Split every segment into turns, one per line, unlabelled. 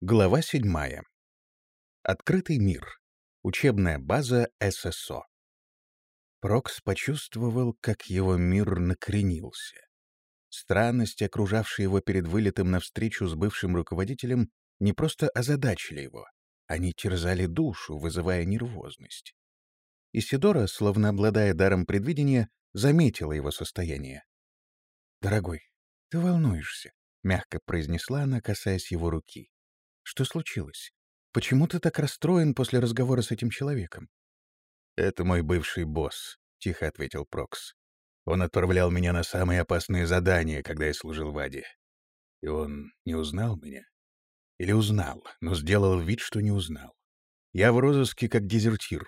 Глава 7. Открытый мир. Учебная база ССО. Прокс почувствовал, как его мир накренился. Странности, окружавшие его перед вылетом навстречу с бывшим руководителем, не просто озадачили его, они терзали душу, вызывая нервозность. Исидора, словно обладая даром предвидения, заметила его состояние. «Дорогой, ты волнуешься», — мягко произнесла она, касаясь его руки. Что случилось? Почему ты так расстроен после разговора с этим человеком?
«Это мой бывший босс», — тихо ответил Прокс. «Он отправлял меня на самые опасные задания, когда я служил в Аде. И он не узнал меня? Или узнал, но сделал вид, что не узнал. Я в розыске как дезертир.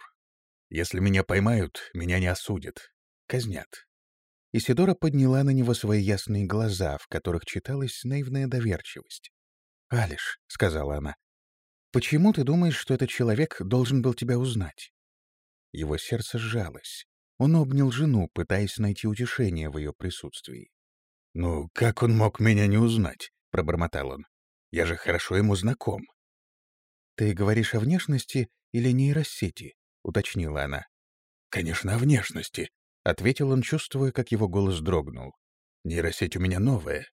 Если меня поймают, меня не осудят. Казнят».
Исидора подняла на него свои ясные глаза, в которых читалась наивная доверчивость. «Алиш», — сказала она, — «почему ты думаешь, что этот человек должен был тебя узнать?» Его сердце сжалось. Он обнял жену, пытаясь найти утешение в ее присутствии.
«Ну, как он мог меня не узнать?» — пробормотал он. «Я же хорошо ему знаком».
«Ты говоришь о внешности или нейросети?» — уточнила она.
«Конечно, о внешности», — ответил он, чувствуя, как его голос дрогнул. «Нейросеть у меня новая».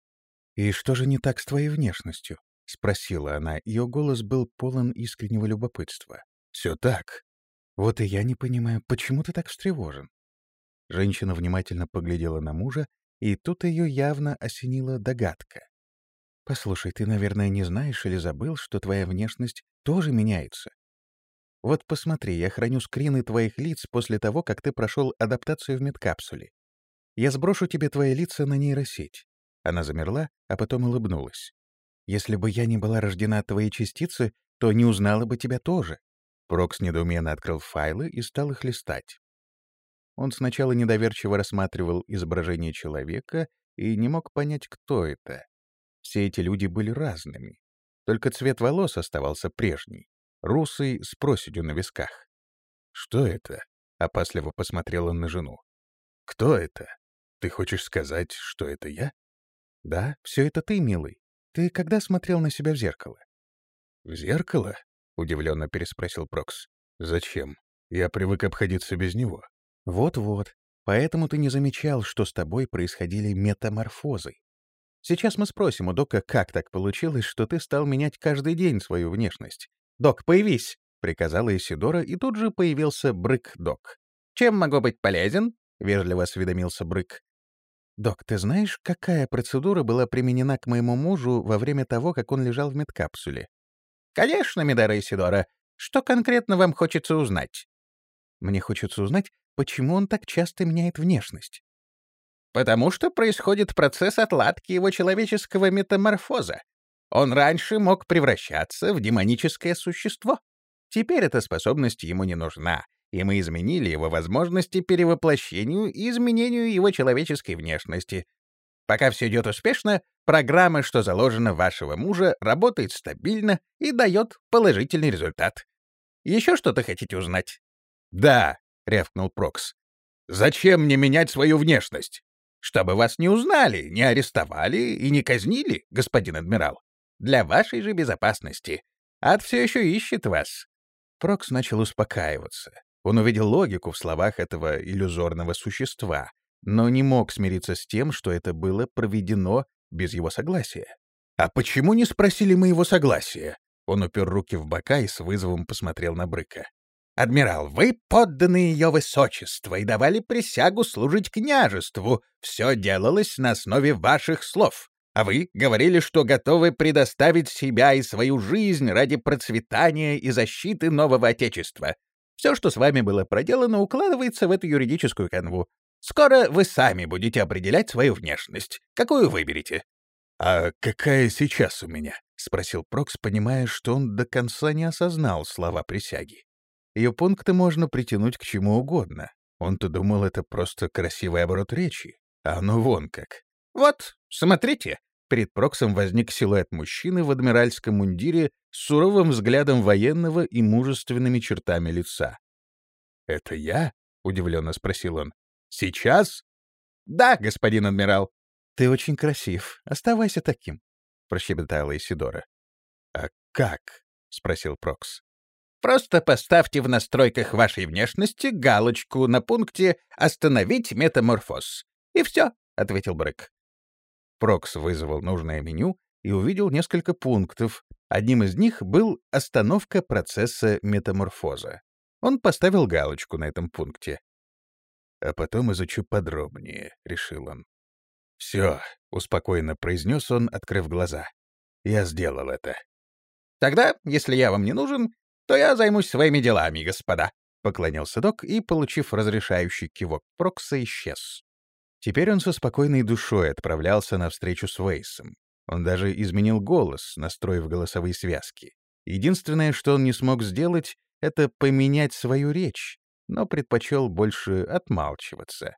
«И что же не так с твоей внешностью?» — спросила она. Ее голос был полон искреннего любопытства.
«Все так.
Вот и я не понимаю, почему ты так встревожен?» Женщина внимательно поглядела на мужа, и тут ее явно осенила догадка. «Послушай, ты, наверное, не знаешь или забыл, что твоя внешность тоже меняется. Вот посмотри, я храню скрины твоих лиц после того, как ты прошел адаптацию в медкапсуле. Я сброшу тебе твои лица на нейросеть». Она замерла, а потом улыбнулась. Если бы я не была рождена от твоей частицы, то не узнала бы тебя тоже. Прокс недоуменно открыл файлы и стал их листать. Он сначала недоверчиво рассматривал изображение человека и не мог понять, кто это. Все эти люди были разными. Только цвет волос оставался прежний, русый с проседью на висках.
«Что это?» — опасливо посмотрел он на жену. «Кто это? Ты хочешь сказать, что это я?»
«Да, все это ты, милый. Ты когда смотрел на себя в зеркало?
В зеркало? удивленно переспросил Прокс. Зачем? Я привык обходиться без него.
Вот-вот. Поэтому ты не замечал, что с тобой происходили метаморфозы. Сейчас мы спросим у Дока, как так получилось, что ты стал менять каждый день свою внешность. «Док, появись!» — приказала Исидора, и тут же появился Брык-Док. «Чем могу быть полезен?» — вежливо осведомился Брык. «Док, ты знаешь, какая процедура была применена к моему мужу во время того, как он лежал в медкапсуле?» «Конечно, Медара Исидора. Что конкретно вам хочется узнать?» «Мне хочется узнать, почему он так часто меняет внешность». «Потому что происходит процесс отладки его человеческого метаморфоза. Он раньше мог превращаться в демоническое существо. Теперь эта способность ему не нужна, и мы изменили его возможности перевоплощению и изменению его человеческой внешности. Пока все идет успешно, программа, что заложена вашего мужа, работает стабильно и дает положительный результат. Еще что-то хотите узнать?
— Да, — рявкнул Прокс. — Зачем мне менять свою внешность?
Чтобы вас не узнали, не арестовали и не казнили, господин адмирал. Для вашей же безопасности. Ад все еще ищет вас. Прокс начал успокаиваться. Он увидел логику в словах этого иллюзорного существа, но не мог смириться с тем, что это было проведено без его согласия.
«А почему не спросили мы его согласия?» Он упер руки в бока и с вызовом посмотрел на Брыка.
«Адмирал, вы подданные ее высочества и давали присягу служить княжеству. Все делалось на основе ваших слов. А вы говорили, что готовы предоставить себя и свою жизнь ради процветания и защиты нового Отечества. Все, что с вами было проделано, укладывается в эту юридическую канву. Скоро вы сами будете определять свою внешность. Какую выберете?»
«А какая сейчас у меня?»
— спросил Прокс, понимая, что он до конца не осознал слова присяги. Ее пункты можно притянуть к чему угодно. Он-то думал, это просто красивый оборот речи. А оно вон как. «Вот, смотрите!» Перед Проксом возник силуэт мужчины в адмиральском мундире с суровым взглядом военного и мужественными чертами лица.
«Это я?» — удивленно спросил он. «Сейчас?»
«Да, господин адмирал». «Ты очень красив. Оставайся таким», — прощебетала Исидора.
«А
«Как?» — спросил Прокс.
Просто поставьте в настройках вашей внешности галочку на пункте «Остановить метаморфоз». И все, — ответил Брэк.
Прокс вызвал нужное меню и увидел несколько пунктов. Одним из них был остановка процесса метаморфоза. Он поставил галочку на этом пункте. «А потом изучу подробнее», — решил он. «Все», — успокоенно произнес он, открыв глаза. «Я сделал это».
«Тогда, если я вам не нужен, то я займусь своими делами, господа», — поклонился док и, получив разрешающий кивок Прокса, исчез.
Теперь он со спокойной душой отправлялся на встречу с Вейсом. Он даже изменил голос, настроив голосовые связки. Единственное, что он не смог сделать, это поменять свою речь, но предпочел больше отмалчиваться.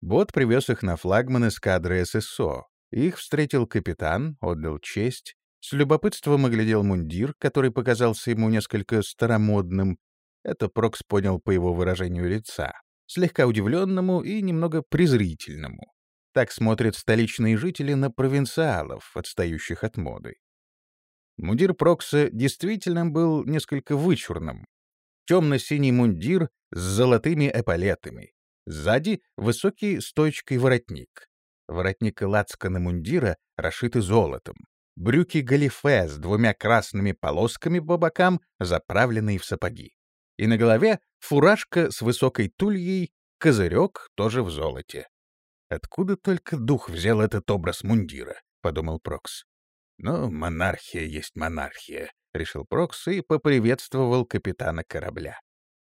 Бот привез их на флагман эскадры ССО. Их встретил капитан, отдал честь, с любопытством оглядел мундир, который показался ему несколько старомодным. Это Прокс понял по его выражению лица, слегка удивленному и немного презрительному. Так смотрят столичные жители на провинциалов, отстающих от моды. Мундир Прокса действительно был несколько вычурным. Темно-синий мундир с золотыми эполетами. Сзади высокий стойчкой воротник. Воротник лацкана мундира расшиты золотом брюки галифе с двумя красными полосками по бокам, заправленные в сапоги. И на голове фуражка с высокой тульей, козырек тоже в золоте. «Откуда только дух взял этот образ мундира?» — подумал Прокс. «Ну, монархия есть монархия», — решил Прокс и поприветствовал капитана корабля.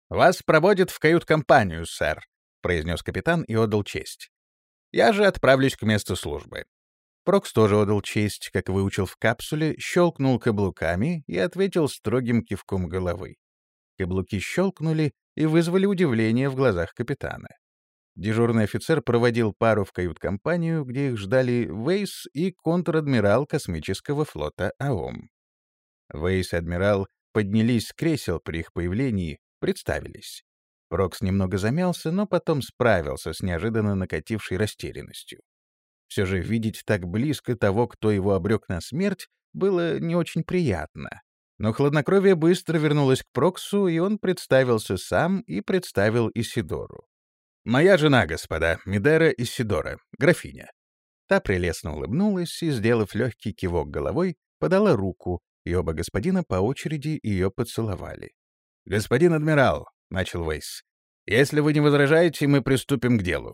«Вас проводят в кают-компанию, сэр», — произнес капитан и отдал честь. «Я же отправлюсь к месту службы.
Прокс тоже отдал честь, как выучил в капсуле, щелкнул каблуками и ответил строгим кивком головы. Каблуки щелкнули и вызвали удивление в глазах капитана. Дежурный офицер проводил пару в кают-компанию, где их ждали Вейс и контр-адмирал космического флота АОМ. Вейс и адмирал поднялись с кресел при их появлении, представились. Прокс немного замялся, но потом справился с неожиданно накатившей растерянностью. Все же видеть так близко того, кто его обрек на смерть, было не очень приятно. Но хладнокровие быстро вернулось к Проксу, и он представился сам и представил Исидору. «Моя жена, господа, Мидера Исидора, графиня». Та прелестно улыбнулась и, сделав легкий кивок головой, подала руку, и оба господина по очереди ее поцеловали. «Господин адмирал», — начал Вейс, — «если вы не возражаете, мы приступим к делу.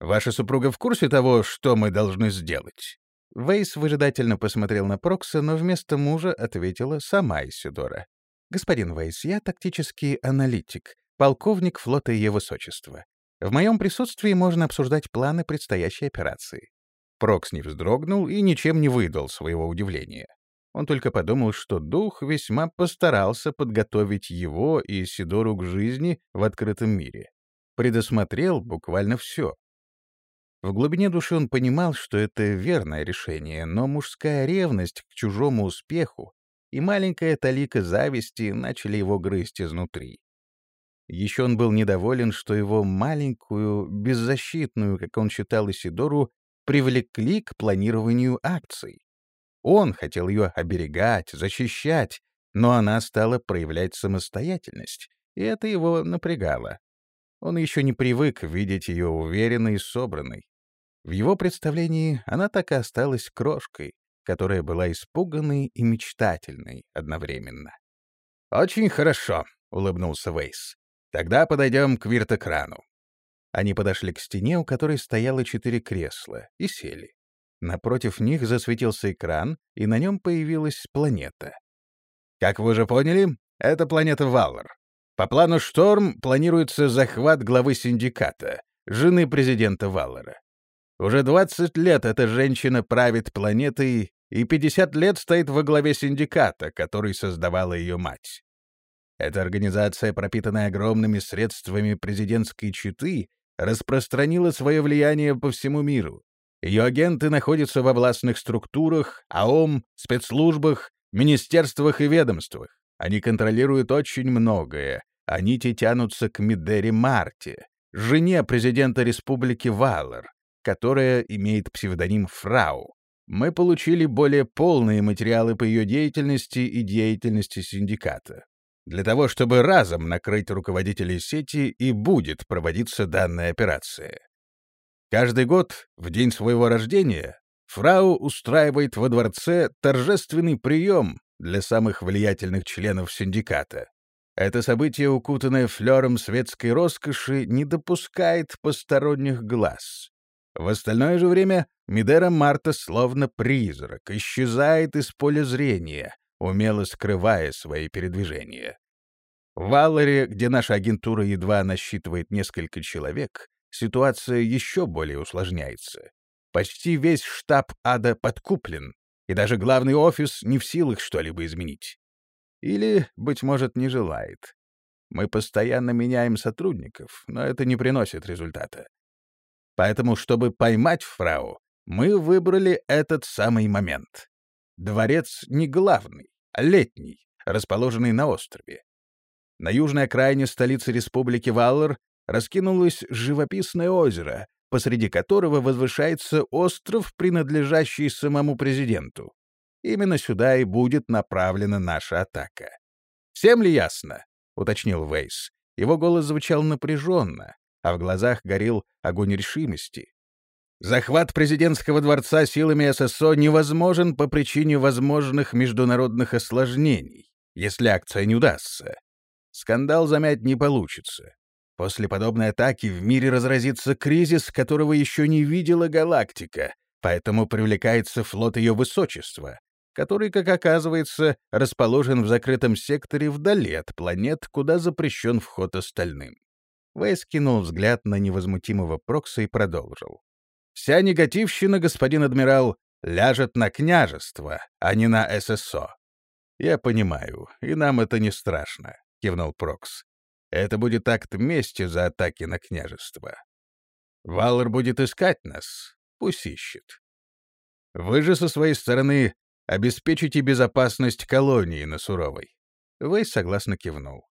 Ваша супруга в курсе того, что мы должны сделать?» Вейс выжидательно посмотрел на Прокса, но вместо мужа ответила сама Исидора. «Господин Вейс, я тактический аналитик, полковник флота Ее Высочества. В моем присутствии можно обсуждать планы предстоящей операции». Прокс не вздрогнул и ничем не выдал своего удивления. Он только подумал, что дух весьма постарался подготовить его и Сидору к жизни в открытом мире. Предосмотрел буквально все. В глубине души он понимал, что это верное решение, но мужская ревность к чужому успеху и маленькая талика зависти начали его грызть изнутри. Еще он был недоволен, что его маленькую, беззащитную, как он считал Исидору, привлекли к планированию акций. Он хотел ее оберегать, защищать, но она стала проявлять самостоятельность, и это его напрягало. Он еще не привык видеть ее уверенной и собранной. В его представлении она так и осталась крошкой, которая была испуганной и мечтательной одновременно. «Очень хорошо», — улыбнулся Вейс. «Тогда подойдем к виртокрану». Они подошли к стене, у которой стояло четыре кресла, и сели. Напротив них засветился экран, и на нем появилась планета. Как вы уже поняли, это планета Валлар. По плану «Шторм» планируется захват главы синдиката, жены президента Валлара. Уже 20 лет эта женщина правит планетой и 50 лет стоит во главе синдиката, который создавала ее мать. Эта организация, пропитанная огромными средствами президентской читы, распространила свое влияние по всему миру. Ее агенты находятся в областных структурах, АОМ, спецслужбах, министерствах и ведомствах. Они контролируют очень многое, а нити тянутся к Мидере Марте, жене президента республики Валар, которая имеет псевдоним Фрау.
мы получили более полные материалы по ее деятельности и деятельности синдиката. Для того, чтобы разом накрыть руководителей сети, и будет проводиться данная операция. Каждый год, в день своего рождения, фрау устраивает во дворце торжественный прием для самых влиятельных членов синдиката. Это событие, укутанное флером светской роскоши, не допускает посторонних глаз. В остальное же время Мидера Марта словно призрак, исчезает из поля зрения, умело скрывая свои передвижения. В Валларе, где наша агентура едва насчитывает несколько человек, ситуация еще более усложняется. Почти весь штаб ада подкуплен, и даже главный офис не в силах что-либо изменить. Или, быть может, не желает. Мы постоянно меняем сотрудников, но это не приносит результата. Поэтому, чтобы поймать фрау, мы выбрали этот самый момент. Дворец не главный, а летний, расположенный на острове. На южной окраине столицы республики Валлар раскинулось живописное озеро, посреди которого возвышается остров, принадлежащий самому президенту. Именно сюда и будет направлена наша атака. «Всем ли ясно?» — уточнил Вейс. Его голос звучал напряженно, а в глазах горел огонь решимости. Захват президентского дворца силами ССО невозможен по причине возможных международных осложнений, если акция не удастся. Скандал замять не получится. После подобной атаки в мире разразится кризис, которого еще не видела галактика, поэтому привлекается флот ее высочества, который, как оказывается, расположен в закрытом секторе вдали от планет, куда запрещен вход остальным. Вейс кинул взгляд на невозмутимого Прокса и продолжил. «Вся негативщина, господин адмирал, ляжет на княжество, а не на ССО». «Я понимаю, и нам это не страшно», — кивнул Прокс. «Это будет акт мести за атаки на княжество. Валор будет искать нас, пусть ищет. Вы же со своей стороны обеспечите безопасность колонии на Суровой». Вейс согласно кивнул.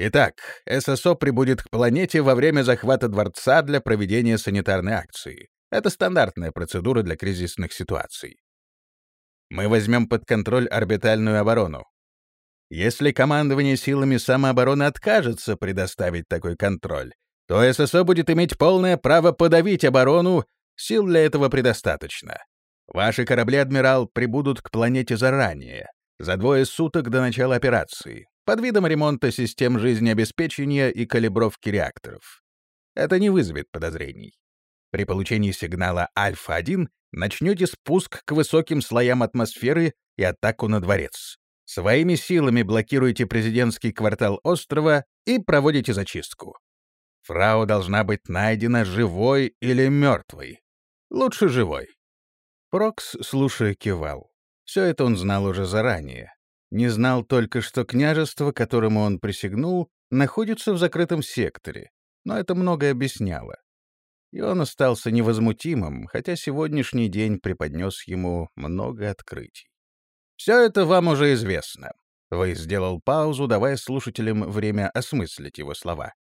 Итак, ССО прибудет к планете во время захвата дворца для проведения санитарной акции. Это стандартная процедура для кризисных ситуаций. Мы возьмем под контроль орбитальную оборону. Если командование силами самообороны откажется предоставить такой контроль, то ССО будет иметь полное право подавить оборону, сил для этого предостаточно. Ваши корабли, адмирал, прибудут к планете заранее, за двое суток до начала операции, под видом ремонта систем жизнеобеспечения и калибровки реакторов. Это не вызовет подозрений. При получении сигнала Альфа-1 начнете спуск к высоким слоям атмосферы и атаку на дворец. Своими силами блокируете президентский квартал острова и проводите зачистку. Фрау должна быть найдена живой или мертвой. Лучше живой. Прокс, слушая, кивал. Все это он знал уже заранее. Не знал только, что княжество, которому он присягнул, находится в закрытом секторе, но это многое объясняло. И он остался невозмутимым, хотя сегодняшний день преподнес ему много открытий. «Все это вам уже известно». Вы сделал паузу, давая слушателям время осмыслить его слова.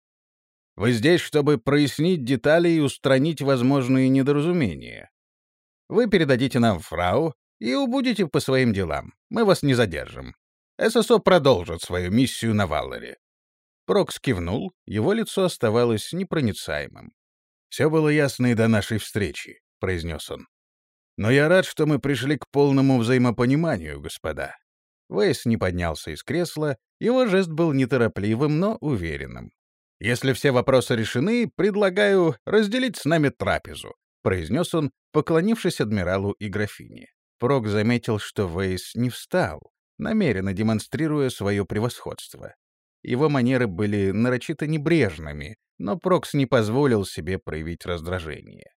«Вы здесь, чтобы прояснить детали и устранить возможные недоразумения. Вы передадите нам фрау и убудете по своим делам. Мы вас не задержим. ССО продолжит свою миссию на Валлере». Прокс кивнул, его лицо оставалось непроницаемым. «Все было ясно и до нашей встречи», — произнес он. «Но я рад, что мы пришли к полному взаимопониманию, господа». Вейс не поднялся из кресла, его жест был неторопливым, но уверенным. «Если все вопросы решены, предлагаю разделить с нами трапезу», — произнес он, поклонившись адмиралу и графине. Прок заметил, что Вейс не встал, намеренно демонстрируя свое превосходство. Его манеры были нарочито небрежными, но Прокс не позволил себе проявить раздражение.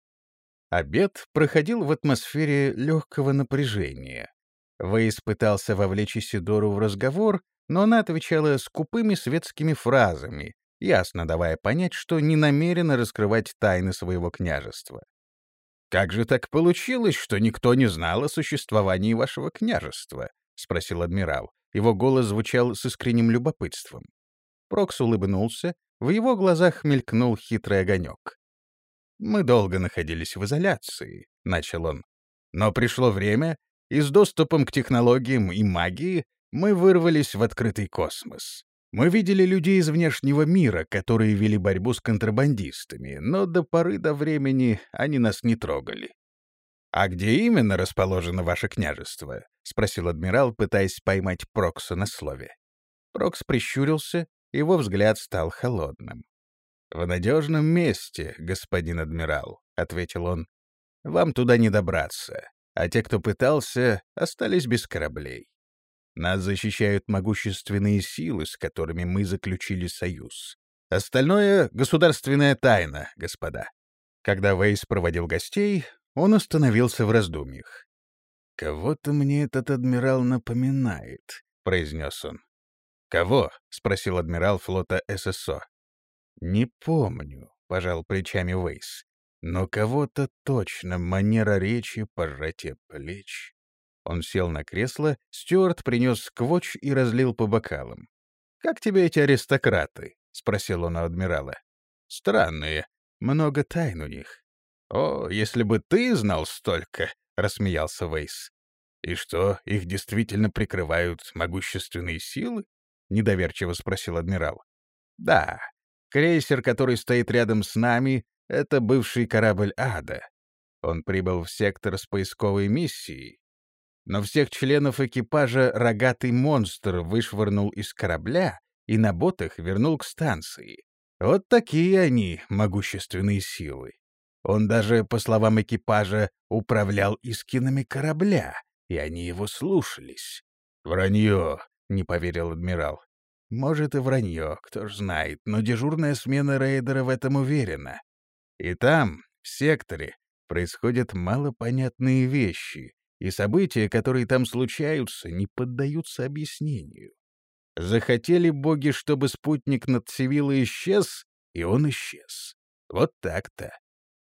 Обед проходил в атмосфере легкого напряжения. Вейс пытался вовлечь Исидору в разговор, но она отвечала скупыми светскими фразами, ясно давая понять, что не намерена раскрывать тайны своего княжества. «Как же так получилось, что никто не знал о существовании вашего княжества?» — спросил адмирал. Его голос звучал с искренним любопытством. Прокс улыбнулся, в его глазах мелькнул хитрый огонек. «Мы долго находились в изоляции», — начал он.
Но пришло время, и с доступом к технологиям и магии мы вырвались в открытый космос. Мы видели людей из внешнего мира, которые вели борьбу с контрабандистами, но до поры до времени они нас не трогали. «А где именно расположено ваше княжество?» — спросил адмирал, пытаясь поймать Прокса на слове. Прокс прищурился, его взгляд стал холодным. «В надежном месте, господин адмирал», — ответил он. «Вам туда не добраться а те, кто пытался, остались без кораблей. Нас защищают могущественные силы, с которыми мы заключили союз. Остальное — государственная тайна, господа. Когда Вейс проводил гостей, он остановился в раздумьях. «Кого-то мне этот адмирал напоминает», — произнес он. «Кого?» — спросил адмирал флота ССО. «Не помню», — пожал плечами Вейс. Но кого-то точно манера речи, пожатие плеч. Он сел на кресло, Стюарт принес сквотч и разлил по бокалам. «Как тебе эти аристократы?» — спросил он у адмирала. «Странные. Много тайн у них». «О, если бы ты знал столько!» — рассмеялся Вейс. «И что, их действительно прикрывают могущественные силы?» — недоверчиво спросил адмирал. «Да. Крейсер, который стоит рядом с нами, это бывший корабль «Ада». Он прибыл в сектор с поисковой миссией, но всех членов экипажа рогатый монстр вышвырнул из корабля и на ботах вернул к станции. Вот такие они, могущественные силы. Он даже, по словам экипажа, управлял искинами корабля, и они его слушались. «Вранье», — не поверил адмирал. «Может, и вранье, кто ж знает, но дежурная смена рейдера в этом уверена. И там, в секторе, происходят малопонятные вещи, и события, которые там случаются, не поддаются объяснению. Захотели боги, чтобы спутник над Севилой исчез, и он исчез. Вот так-то.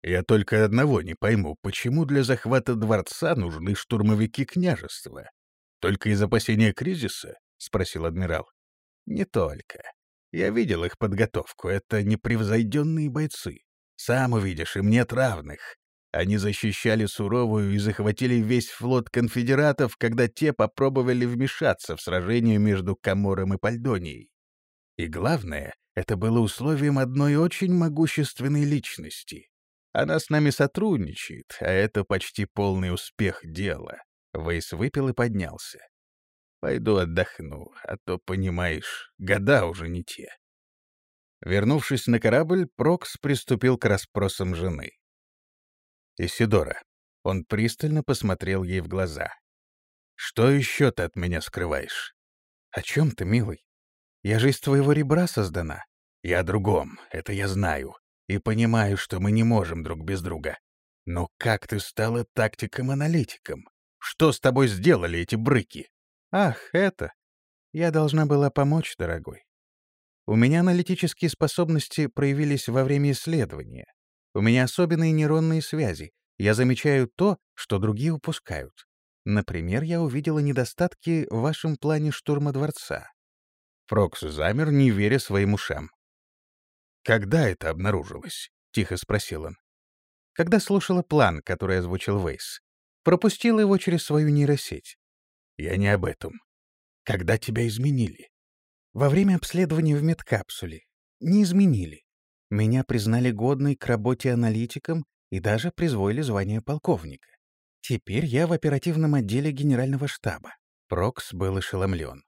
Я только одного не пойму, почему для захвата дворца нужны штурмовики княжества? Только из опасения кризиса? — спросил адмирал. Не только. Я видел их подготовку. Это непревзойденные бойцы. Сам увидишь, им нет равных. Они защищали суровую и захватили весь флот конфедератов, когда те попробовали вмешаться в сражение между Камором и Пальдонией. И главное, это было условием одной очень могущественной личности. Она с нами сотрудничает, а это почти полный успех дела. Вейс выпил и поднялся. Пойду отдохну, а то, понимаешь, года уже не те. Вернувшись на корабль, Прокс приступил к расспросам жены. «Исидора». Он пристально посмотрел ей в глаза. «Что еще ты от меня скрываешь?» «О чем ты, милый? Я же из твоего ребра создана». «Я о другом, это я знаю. И понимаю, что мы не можем друг без друга. Но как ты стала тактиком-аналитиком? Что с тобой сделали эти брыки?» «Ах, это... Я должна была помочь, дорогой. У меня аналитические способности проявились во время исследования. У меня особенные нейронные связи. Я замечаю то, что другие упускают. Например, я увидела недостатки в вашем плане штурма дворца. Прокс замер, не веря своим ушам. «Когда это обнаружилось?» — тихо спросил он. «Когда слушала план, который озвучил Вейс. Пропустила его через свою нейросеть». «Я не об этом. Когда тебя изменили?» Во время обследования в медкапсуле не изменили. Меня признали годной к работе аналитиком и даже призвали звание полковника. Теперь я в оперативном отделе генерального штаба. Прокс был ошеломлен.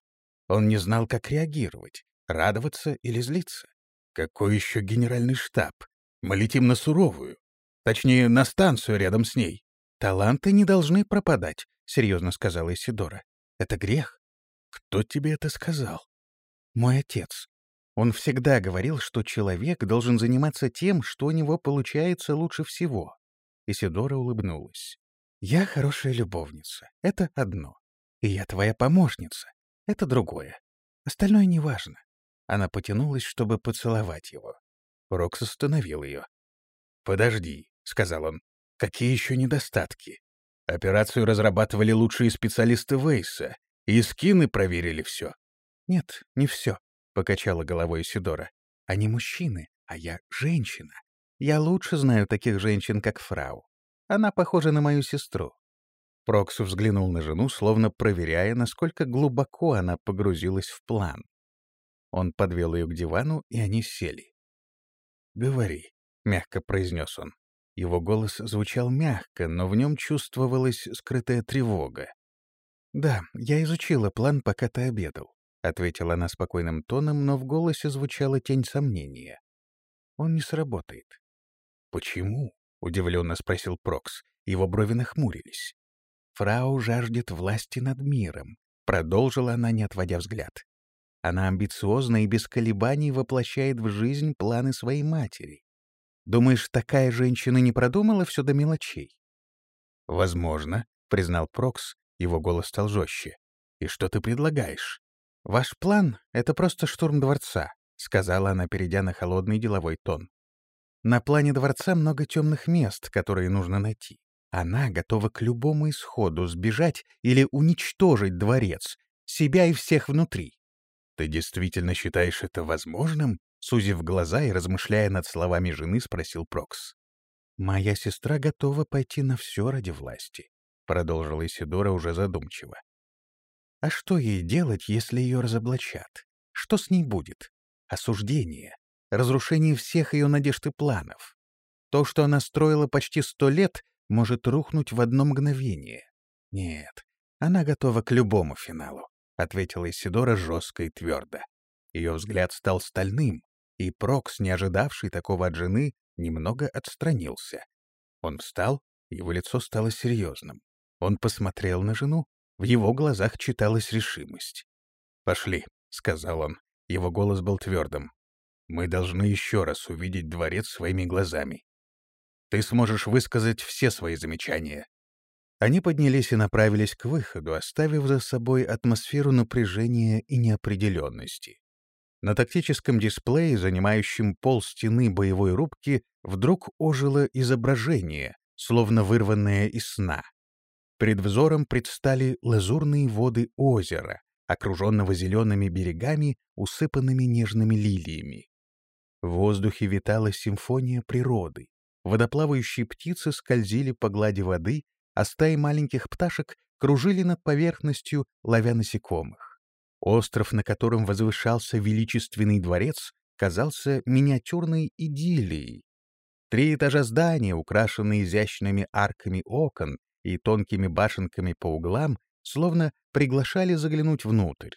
Он не знал, как реагировать, радоваться или злиться. Какой еще генеральный штаб? Мы летим на суровую. Точнее, на станцию рядом с ней. Таланты не должны пропадать, — серьезно сказала Исидора. Это грех. Кто тебе это сказал? Мой отец. Он всегда говорил, что человек должен заниматься тем, что у него получается лучше всего. Исидора улыбнулась. «Я хорошая любовница. Это одно. И я твоя помощница. Это другое. Остальное неважно». Она потянулась, чтобы поцеловать его. Рокс остановил ее. «Подожди», — сказал он. «Какие еще недостатки? Операцию разрабатывали лучшие специалисты Вейса, и скины проверили все. «Нет, не все», — покачала головой Сидора. «Они мужчины, а я женщина. Я лучше знаю таких женщин, как фрау. Она похожа на мою сестру.
Прокс взглянул на жену, словно проверяя, насколько глубоко она погрузилась в план. Он подвел ее к дивану, и они сели. «Говори», — мягко произнес он. Его голос звучал мягко, но в нем чувствовалась скрытая тревога. «Да, я изучила план, пока ты обедал», — ответила она спокойным тоном, но в голосе звучала тень сомнения. «Он не сработает». «Почему?» — удивленно спросил Прокс. Его брови нахмурились. «Фрау жаждет власти над миром», — продолжила она, не отводя взгляд. Она амбициозна и без колебаний воплощает в жизнь планы своей матери. Думаешь, такая женщина не продумала все до мелочей? — Возможно, — признал Прокс, его голос стал жестче. — И что ты предлагаешь? — Ваш план — это просто штурм дворца, — сказала она, перейдя на холодный деловой тон. На плане дворца много темных мест, которые нужно найти. Она готова к любому исходу сбежать или уничтожить дворец, себя и всех внутри. Ты действительно считаешь это возможным? Сузив глаза и размышляя над словами жены, спросил Прокс. «Моя сестра готова пойти на все ради власти», — продолжила Исидора уже задумчиво. «А что ей делать, если ее разоблачат? Что с ней будет? Осуждение, разрушение всех ее надежд и планов. То, что она строила почти сто лет, может рухнуть в одно мгновение. Нет, она готова к любому финалу», — ответила Исидора жестко и твердо. Ее взгляд стал стальным, и Прокс, не ожидавший такого от жены, немного отстранился. Он встал, его лицо стало серьезным. Он посмотрел на жену, в его глазах читалась решимость. «Пошли», — сказал он. Его голос был твердым. «Мы должны еще раз увидеть дворец своими глазами. Ты сможешь высказать все свои замечания». Они поднялись и направились к выходу, оставив за собой атмосферу напряжения и неопределенности. На тактическом дисплее, занимающем пол стены боевой рубки, вдруг ожило изображение, словно вырванное из сна. Пред взором предстали лазурные воды озера, окруженного зелеными берегами, усыпанными нежными лилиями. В воздухе витала симфония природы. Водоплавающие птицы скользили по глади воды, а стаи маленьких пташек кружили над поверхностью, ловя насекомых. Остров, на котором возвышался величественный дворец, казался миниатюрной идиллией. Три этажа здания, украшенные изящными арками окон и тонкими башенками по углам, словно приглашали заглянуть внутрь.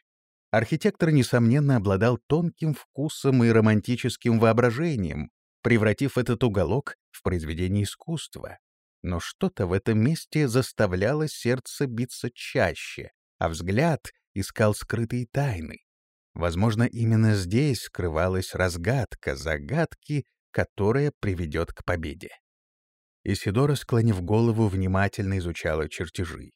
Архитектор, несомненно, обладал тонким вкусом и романтическим воображением, превратив этот уголок в произведение искусства. Но что-то в этом месте заставляло сердце биться чаще, а взгляд искал скрытые тайны. Возможно, именно здесь скрывалась разгадка загадки, которая приведет к победе. Исидора, склонив голову, внимательно изучала чертежи.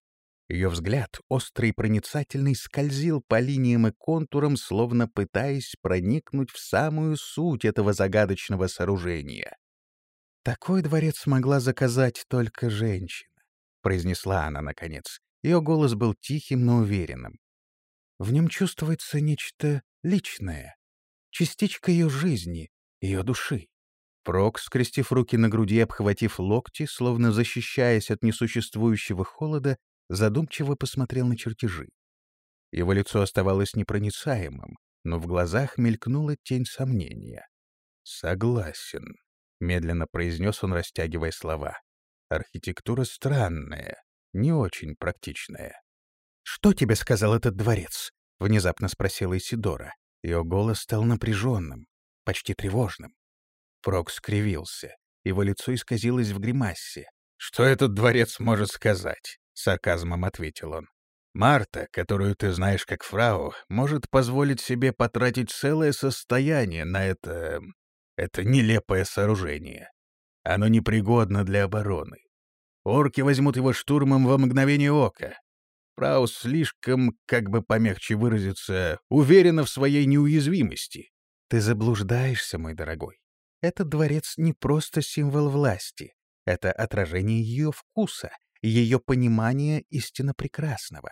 Ее взгляд, острый и проницательный, скользил по линиям и контурам, словно пытаясь проникнуть в самую суть этого загадочного сооружения. «Такой дворец могла заказать только женщина», — произнесла она наконец. Ее голос был тихим, но уверенным. В нем чувствуется нечто личное, частичка ее жизни, ее души. Прок, скрестив руки на груди, обхватив локти, словно защищаясь от несуществующего холода, задумчиво посмотрел на чертежи. Его лицо оставалось непроницаемым, но в глазах мелькнула тень сомнения. «Согласен», — медленно произнес он, растягивая слова. «Архитектура странная, не очень практичная. «Что тебе сказал этот дворец?» — внезапно спросила Исидора. Ее голос стал напряженным, почти тревожным. Прок скривился. Его лицо исказилось в гримасе. «Что этот дворец может сказать?» — сарказмом ответил он. «Марта, которую ты знаешь как фрау, может позволить себе потратить целое состояние на это... это нелепое сооружение. Оно непригодно для обороны. Орки возьмут его штурмом во мгновение ока, Праус слишком, как бы помягче выразиться, уверена в своей неуязвимости. Ты заблуждаешься, мой дорогой. Этот дворец не просто символ власти. Это отражение ее вкуса, ее понимания истинно прекрасного.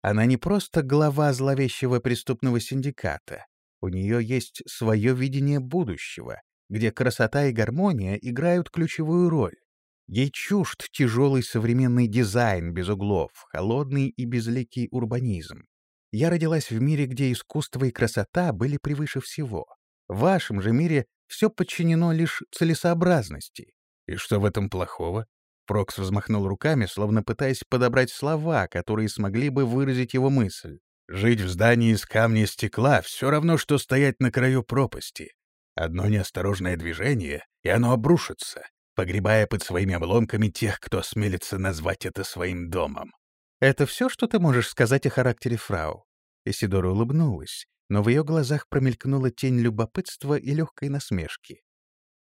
Она не просто глава зловещего преступного синдиката. У нее есть свое видение будущего, где красота и гармония играют ключевую роль. Ей чужд тяжелый современный дизайн без углов, холодный и безликий урбанизм. Я родилась в мире, где искусство и красота были превыше всего. В вашем же мире все подчинено лишь целесообразности.
И что в этом плохого? Прокс взмахнул руками, словно пытаясь подобрать слова, которые смогли бы выразить его мысль. Жить в здании из камня и стекла — все равно, что стоять на краю пропасти. Одно неосторожное движение, и оно обрушится, погребая под своими обломками тех, кто осмелится назвать это своим домом.
«Это все, что ты можешь сказать о характере фрау?» Исидора улыбнулась, но в ее глазах промелькнула тень любопытства и легкой насмешки.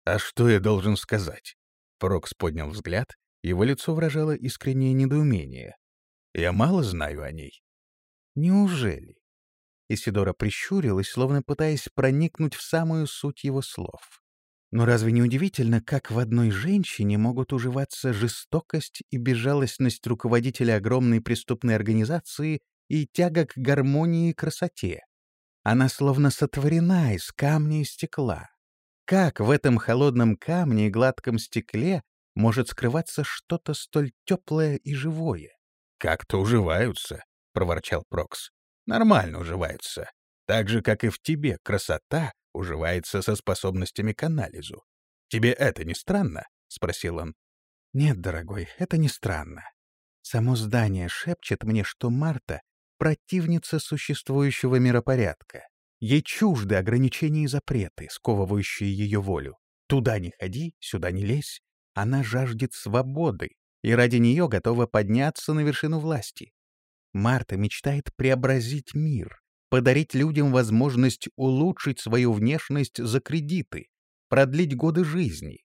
«А что я должен сказать?» Прокс поднял взгляд, его лицо выражало искреннее недоумение. «Я мало знаю о ней».
«Неужели?» Исидора прищурилась, словно пытаясь проникнуть в самую суть его слов. Но разве не удивительно, как в одной женщине могут уживаться жестокость и безжалостность руководителя огромной преступной организации и тяга к гармонии и красоте? Она словно сотворена из камня и стекла. Как в этом холодном камне и гладком стекле может скрываться что-то столь теплое и живое?
«Как-то уживаются», — проворчал Прокс. «Нормально уживаются. Так же, как и в тебе красота уживается со способностями к анализу. Тебе это не странно?» — спросил он.
«Нет, дорогой, это не странно. Само здание шепчет мне, что Марта — противница существующего миропорядка. Ей чужды ограничения и запреты, сковывающие ее волю. Туда не ходи, сюда не лезь. Она жаждет свободы и ради нее готова подняться на вершину власти. Марта мечтает преобразить мир, подарить людям возможность улучшить свою внешность за кредиты, продлить годы жизни.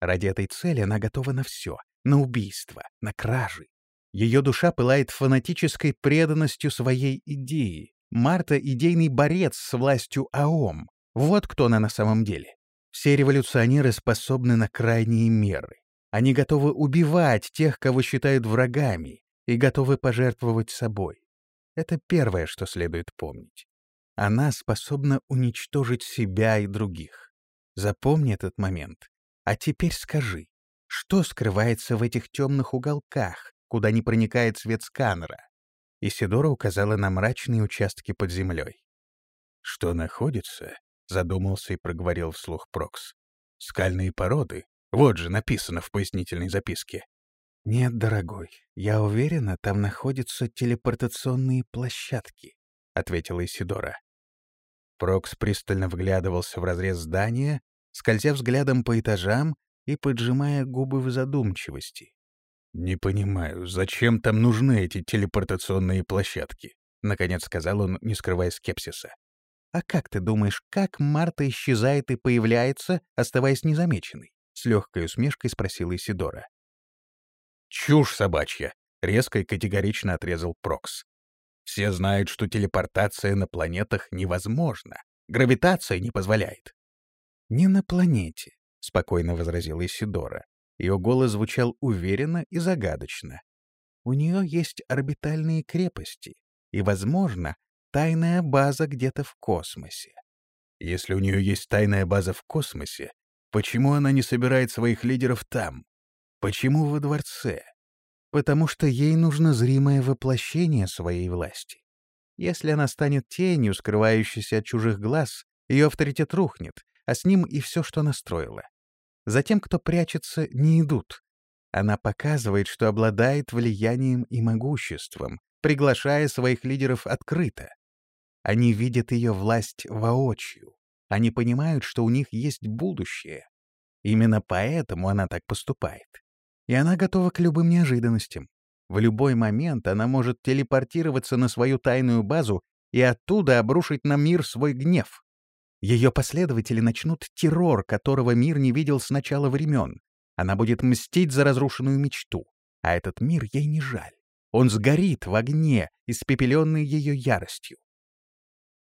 Ради этой цели она готова на все, на убийство, на кражи. Ее душа пылает фанатической преданностью своей идеи. Марта — идейный борец с властью АОМ. Вот кто она на самом деле. Все революционеры способны на крайние меры. Они готовы убивать тех, кого считают врагами, и готовы пожертвовать собой. Это первое, что следует помнить. Она способна уничтожить себя и других. Запомни этот момент. А теперь скажи, что скрывается в этих темных уголках, куда не проникает свет сканера? Исидора указала на мрачные участки под землей.
«Что находится?» — задумался и проговорил вслух Прокс. «Скальные породы. Вот же написано в пояснительной записке.
«Нет, дорогой, я уверена, там находятся телепортационные площадки», — ответила Исидора. Прокс пристально вглядывался в разрез здания, скользя взглядом по этажам и поджимая губы в задумчивости.
«Не понимаю, зачем там нужны эти телепортационные площадки?» — наконец сказал он, не скрывая скепсиса.
«А как ты думаешь, как Марта исчезает и появляется, оставаясь незамеченной?» — с легкой усмешкой спросила Исидора.
«Чушь собачья!» — резко и категорично отрезал Прокс. «Все знают, что телепортация на планетах невозможна. Гравитация не позволяет».
«Не на планете», — спокойно возразила Исидора. Ее голос звучал уверенно и загадочно. «У нее есть орбитальные крепости и, возможно, тайная база где-то в космосе».
«Если у нее есть тайная база в космосе, почему она не собирает своих лидеров там?» Почему во дворце?
Потому что ей нужно зримое воплощение своей власти. Если она станет тенью, скрывающейся от чужих глаз, ее авторитет рухнет, а с ним и все, что настроила. Затем, кто прячется, не идут. Она показывает, что обладает влиянием и могуществом, приглашая своих лидеров открыто. Они видят ее власть воочию. Они понимают, что у них есть будущее. Именно поэтому она так поступает и она готова к любым неожиданностям. В любой момент она может телепортироваться на свою тайную базу и оттуда обрушить на мир свой гнев. Ее последователи начнут террор, которого мир не видел с начала времен. Она будет мстить за разрушенную мечту. А этот мир ей не жаль. Он сгорит в огне, испепеленный ее яростью.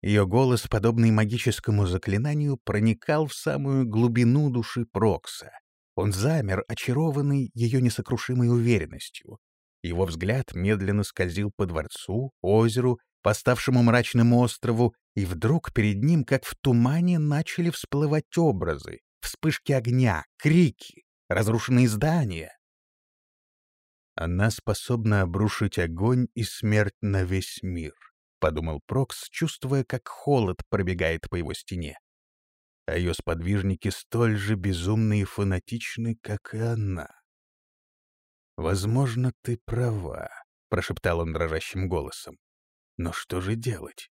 Ее голос, подобный магическому заклинанию, проникал в самую глубину души Прокса, он замер, очарованный ее несокрушимой уверенностью. Его взгляд медленно скользил по дворцу, озеру, поставшему мрачному острову, и вдруг перед ним, как в тумане, начали всплывать образы, вспышки огня, крики. разрушенные здания.
Она способна обрушить огонь и смерть на весь мир, — подумал Прокс, чувствуя, как холод пробегает по его стене. А ее сподвижники столь же безумны и фанатичны, как и она. «Возможно, ты права», — прошептал он дрожащим голосом. «Но что же делать?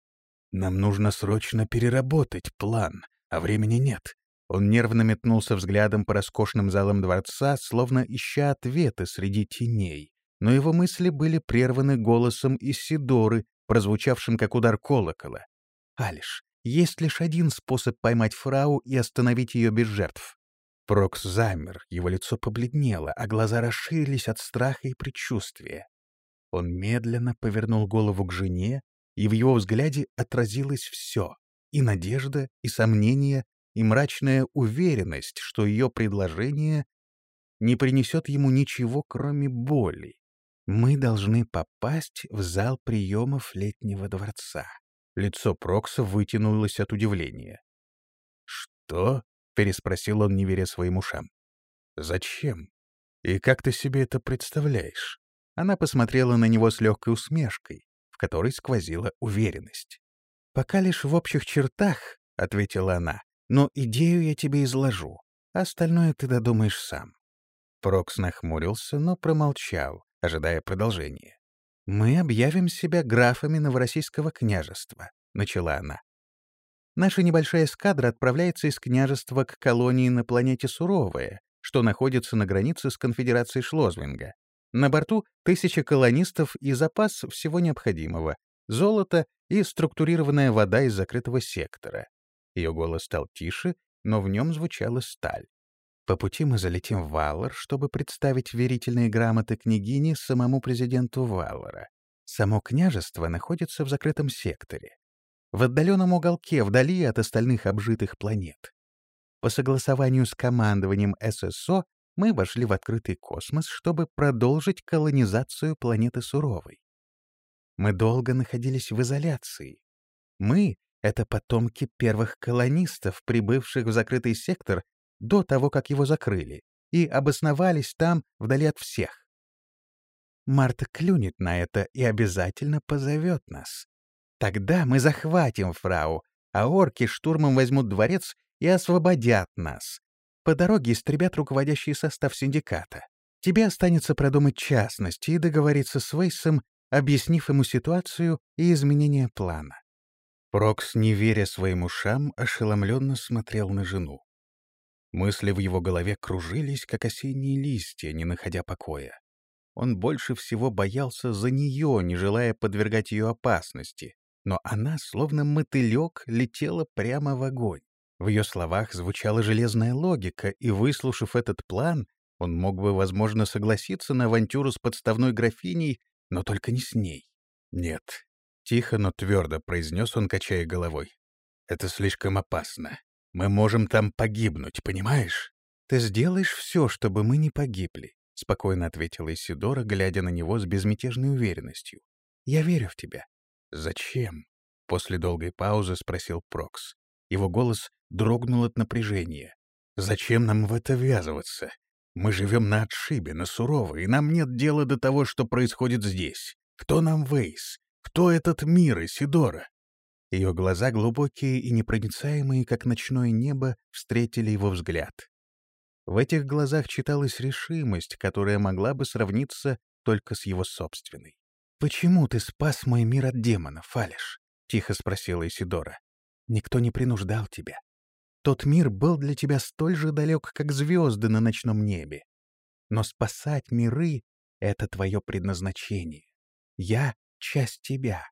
Нам нужно срочно переработать план, а времени нет. Он нервно метнулся взглядом по роскошным залам дворца, словно ища ответы среди теней. Но его мысли были прерваны голосом Исидоры, прозвучавшим как удар колокола. «Алиш, есть лишь один способ поймать фрау и остановить ее без жертв». Прокс замер, его лицо побледнело, а глаза расширились от страха и предчувствия. Он медленно повернул голову к жене, и в его взгляде отразилось все — и надежда, и сомнение, и мрачная уверенность, что ее предложение не принесет ему ничего, кроме боли. Мы должны попасть в зал приемов летнего дворца. Лицо Прокса вытянулось от удивления. «Что?» — переспросил он, не веря своим ушам. «Зачем? И как ты себе это представляешь?» Она посмотрела на него с легкой усмешкой, в которой сквозила уверенность. «Пока лишь в общих чертах», — ответила она, но идею я тебе изложу, остальное ты додумаешь сам». Прокс нахмурился, но промолчал, ожидая продолжения. «Мы объявим себя графами Новороссийского княжества», — начала она. «Наша небольшая эскадра отправляется из княжества к колонии на планете Суровая, что находится на границе с конфедерацией Шлозвинга. На борту тысяча колонистов и запас всего необходимого — золото и структурированная вода из закрытого сектора. Ее голос стал тише, но в нем звучала сталь. По пути мы залетим в Валлар, чтобы представить верительные грамоты княгини самому президенту Валлара. Само княжество находится в закрытом секторе, в отдаленном уголке, вдали от остальных обжитых планет. По согласованию с командованием ССО мы вошли в открытый космос, чтобы продолжить колонизацию планеты Суровой. Мы долго находились в изоляции. Мы это потомки первых колонистов, прибывших в закрытый сектор до того, как его закрыли, и обосновались там вдали от всех. Марта клюнет на это и обязательно позовет нас. Тогда мы захватим фрау, а орки штурмом возьмут дворец и освободят нас. По дороге истребят руководящий состав синдиката. Тебе останется продумать частности и договориться с Вейсом, объяснив ему ситуацию и изменение плана. Прокс, не веря своим ушам, ошеломленно смотрел на жену. Мысли в его голове кружились, как осенние листья, не находя покоя. Он больше всего боялся за нее, не желая подвергать ее опасности, но она, словно мотылек, летела прямо в огонь. В ее словах звучала железная логика, и, выслушав этот план, он мог бы, возможно, согласиться на авантюру с подставной графиней, но только не с ней. Нет, Тихо, но твердо произнес он, качая головой. «Это слишком опасно. Мы можем там погибнуть, понимаешь?» «Ты сделаешь все, чтобы мы не погибли», — спокойно ответила Исидора, глядя на него с безмятежной уверенностью. «Я верю в тебя». «Зачем?» — после долгой паузы спросил Прокс. Его голос дрогнул от напряжения. «Зачем нам в это ввязываться? Мы живем на отшибе, на сурово, и нам нет дела до того, что происходит здесь. Кто нам Вейс? Кто этот мир, Исидора? Ее глаза, глубокие и непроницаемые, как ночное небо, встретили его взгляд. В этих глазах читалась решимость, которая могла бы сравниться только с его собственной. «Почему ты спас мой мир от демонов, Алиш?» — тихо спросила Исидора. «Никто не принуждал тебя. Тот мир был для тебя столь же далек, как звезды на ночном небе. Но спасать миры — это твое предназначение. Я часть тебя.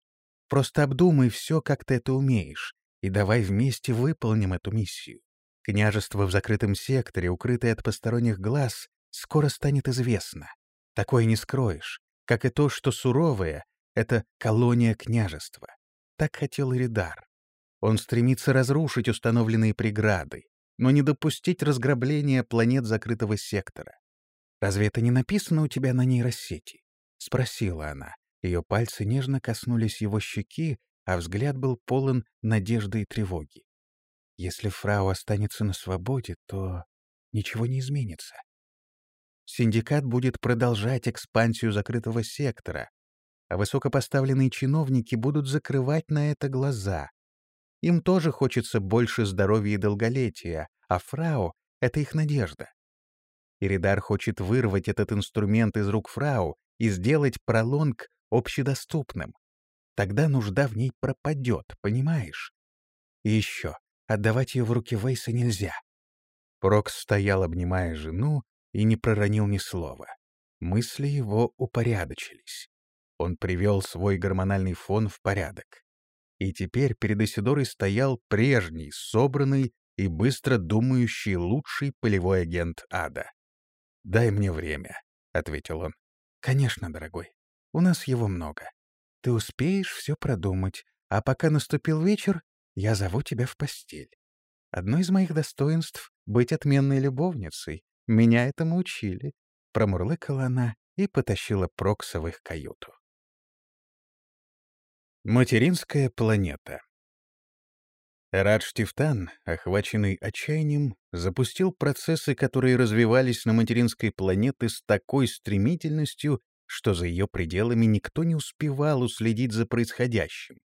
Просто обдумай все, как ты это умеешь, и давай вместе выполним эту миссию. Княжество в закрытом секторе, укрытое от посторонних глаз, скоро станет известно. Такое не скроешь, как и то, что суровое — это колония княжества. Так хотел Иридар. Он стремится разрушить установленные преграды, но не допустить разграбления планет закрытого сектора. «Разве это не написано у тебя на нейросети?» — спросила она. Ее пальцы нежно коснулись его щеки, а взгляд был полон надежды и тревоги. Если фрау останется на свободе, то ничего не изменится.
Синдикат будет продолжать экспансию закрытого сектора, а высокопоставленные чиновники будут закрывать на это глаза. Им тоже хочется больше здоровья и долголетия, а фрау — это их надежда. Иридар хочет вырвать этот инструмент из рук фрау и сделать пролонг общедоступным. Тогда нужда в ней пропадет, понимаешь? И еще, отдавать ее в руки Вейса нельзя. Прокс стоял, обнимая жену, и не проронил ни слова. Мысли его упорядочились. Он привел свой гормональный фон в порядок. И теперь перед Исидорой стоял прежний, собранный и быстро думающий лучший полевой агент ада. «Дай мне время», — ответил он. «Конечно, дорогой. У нас его много. Ты успеешь все продумать, а пока наступил вечер, я зову тебя в постель. Одно из моих достоинств — быть отменной любовницей. Меня этому учили. Промурлыкала она и потащила Прокса в их каюту.
Материнская планета Радж Тифтан, охваченный отчаянием, запустил процессы, которые развивались на материнской планете с такой стремительностью, что за ее пределами никто не успевал уследить за происходящим.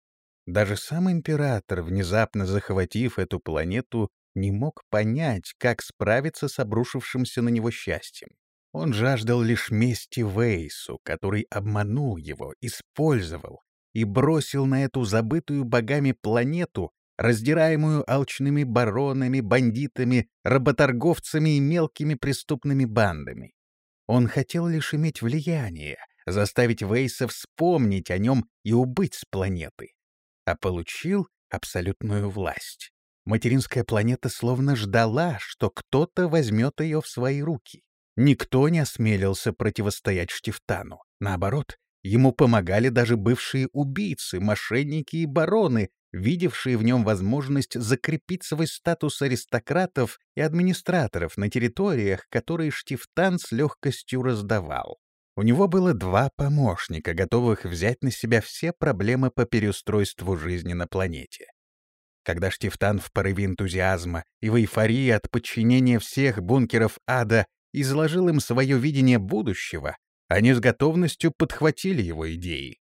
Даже сам император, внезапно захватив эту планету, не мог понять, как справиться с обрушившимся на него счастьем. Он жаждал лишь мести Вейсу, который обманул его, использовал и бросил на эту забытую богами планету, раздираемую алчными баронами, бандитами, работорговцами и мелкими преступными бандами. Он хотел лишь иметь влияние, заставить Вейса вспомнить о нем и убыть с планеты. А получил абсолютную власть. Материнская планета словно ждала, что кто-то возьмет ее в свои руки. Никто не осмелился противостоять Штифтану. Наоборот, ему помогали даже бывшие убийцы, мошенники и бароны, видевшие в нем возможность закрепить свой статус аристократов и администраторов на территориях, которые Штифтан с легкостью раздавал. У него было два помощника, готовых взять на себя все проблемы по переустройству жизни на планете. Когда Штифтан в порыве энтузиазма и в эйфории от подчинения всех бункеров ада изложил им свое видение будущего, они с готовностью подхватили его идеи.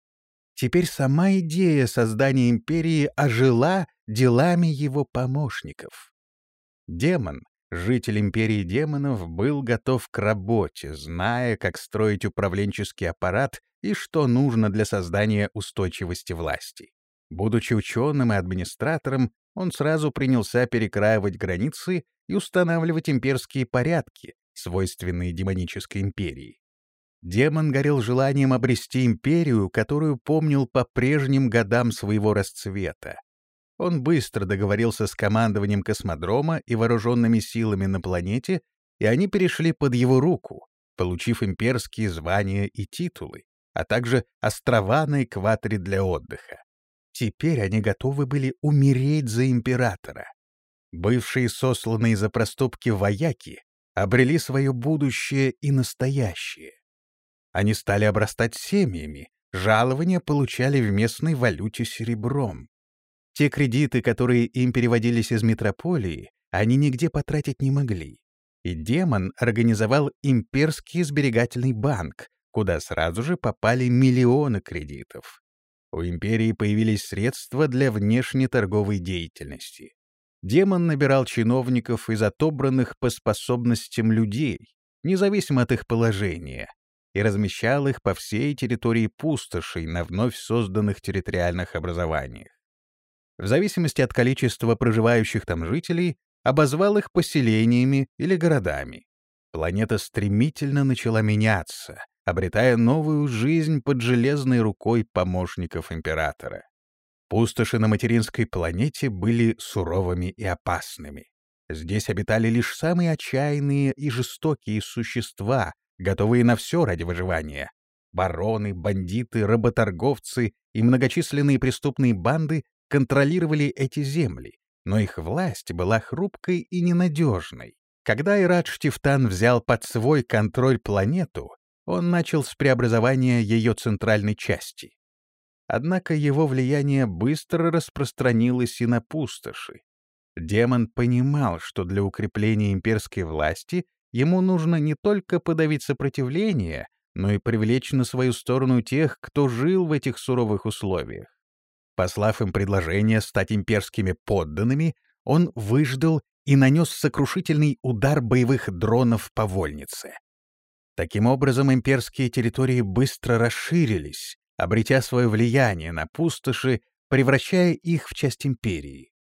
Теперь сама идея создания империи ожила делами его помощников. Демон, житель империи демонов, был готов к работе, зная, как строить управленческий аппарат и что нужно для создания устойчивости власти. Будучи ученым и администратором, он сразу принялся перекраивать границы и устанавливать имперские порядки, свойственные демонической империи. Демон горел желанием обрести империю, которую помнил по прежним годам своего расцвета. Он быстро договорился с командованием космодрома и вооруженными силами на планете, и они перешли под его руку, получив имперские звания и титулы, а также острова на экваторе для отдыха. Теперь они готовы были умереть за императора. Бывшие сосланные за проступки вояки обрели свое будущее и настоящее. Они стали обрастать семьями, жалования получали в местной валюте серебром. Те кредиты, которые им переводились из метрополии, они нигде потратить не могли. И демон организовал имперский сберегательный банк, куда сразу же попали миллионы кредитов. У империи появились средства для внешнеторговой деятельности. Демон набирал чиновников из отобранных по способностям людей, независимо от их положения, и размещал их по всей территории пустошей на вновь созданных территориальных образованиях. В зависимости от количества проживающих там жителей, обозвал их поселениями или городами. Планета стремительно начала меняться, обретая новую жизнь под железной рукой помощников императора. Пустоши на материнской планете были суровыми и опасными. Здесь обитали лишь самые отчаянные и жестокие существа, готовые на все ради выживания. Бароны, бандиты, работорговцы и многочисленные преступные банды контролировали эти земли, но их власть была хрупкой и ненадежной. Когда Ирадж Тифтан взял под свой контроль планету, он начал с преобразования ее центральной части. Однако его влияние быстро распространилось и на пустоши. Демон понимал, что для укрепления имперской власти
ему нужно не только подавить сопротивление, но и привлечь на свою сторону тех, кто жил в этих суровых условиях. Послав им предложение стать имперскими подданными, он выждал и нанес сокрушительный удар боевых дронов по вольнице. Таким образом, имперские территории быстро расширились, обретя свое влияние на пустоши, превращая их в часть империи.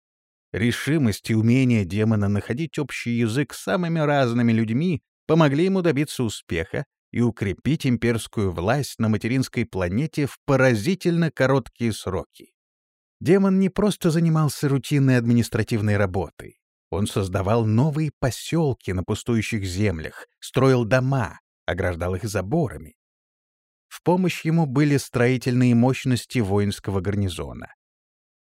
Решимость и умение демона находить общий язык с самыми разными людьми помогли ему добиться успеха и укрепить имперскую власть на материнской планете в поразительно короткие сроки. Демон не просто занимался рутинной административной работой. Он создавал новые поселки на пустующих землях, строил дома, ограждал их заборами. В помощь ему были строительные мощности воинского гарнизона.